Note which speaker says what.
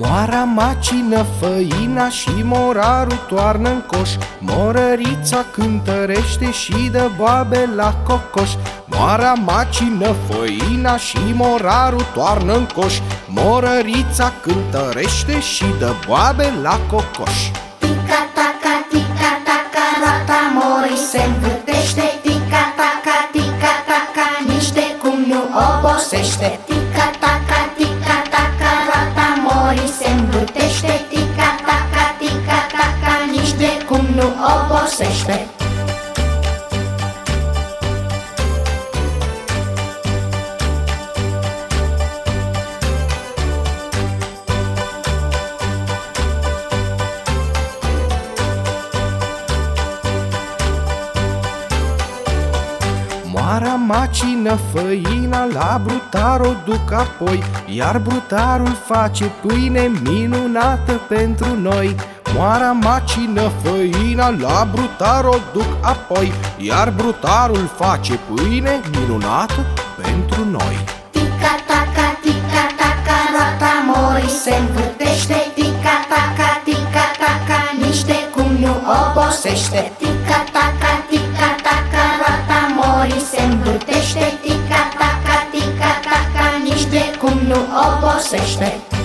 Speaker 1: Moara macină făina și morarul toarnă în coș. Morărița cântărește și dă boabe la cocoș. Moara macină făina și morarul toarnă în coș. Morărița cântărește și dă boabe la cocoș.
Speaker 2: Tica taca, tica taca, roata morii se învârtește. Tica taca, tica taca, nici de cum nu obosește. Tica învârtește Tica taca, tica taca, nici de cum nu obosește
Speaker 1: Moara macină făina, la brutar o duc apoi Iar brutarul face pâine minunată pentru noi. Moara macină făina, la brutar o duc apoi Iar brutarul face pâine minunată pentru noi.
Speaker 2: Tica taca, tica taca, roata morii se învârtește. Tica taca, tica taca, nici de cum nu obosește. Tica învârtește Tica taca, tica taca, nici de cum nu obosește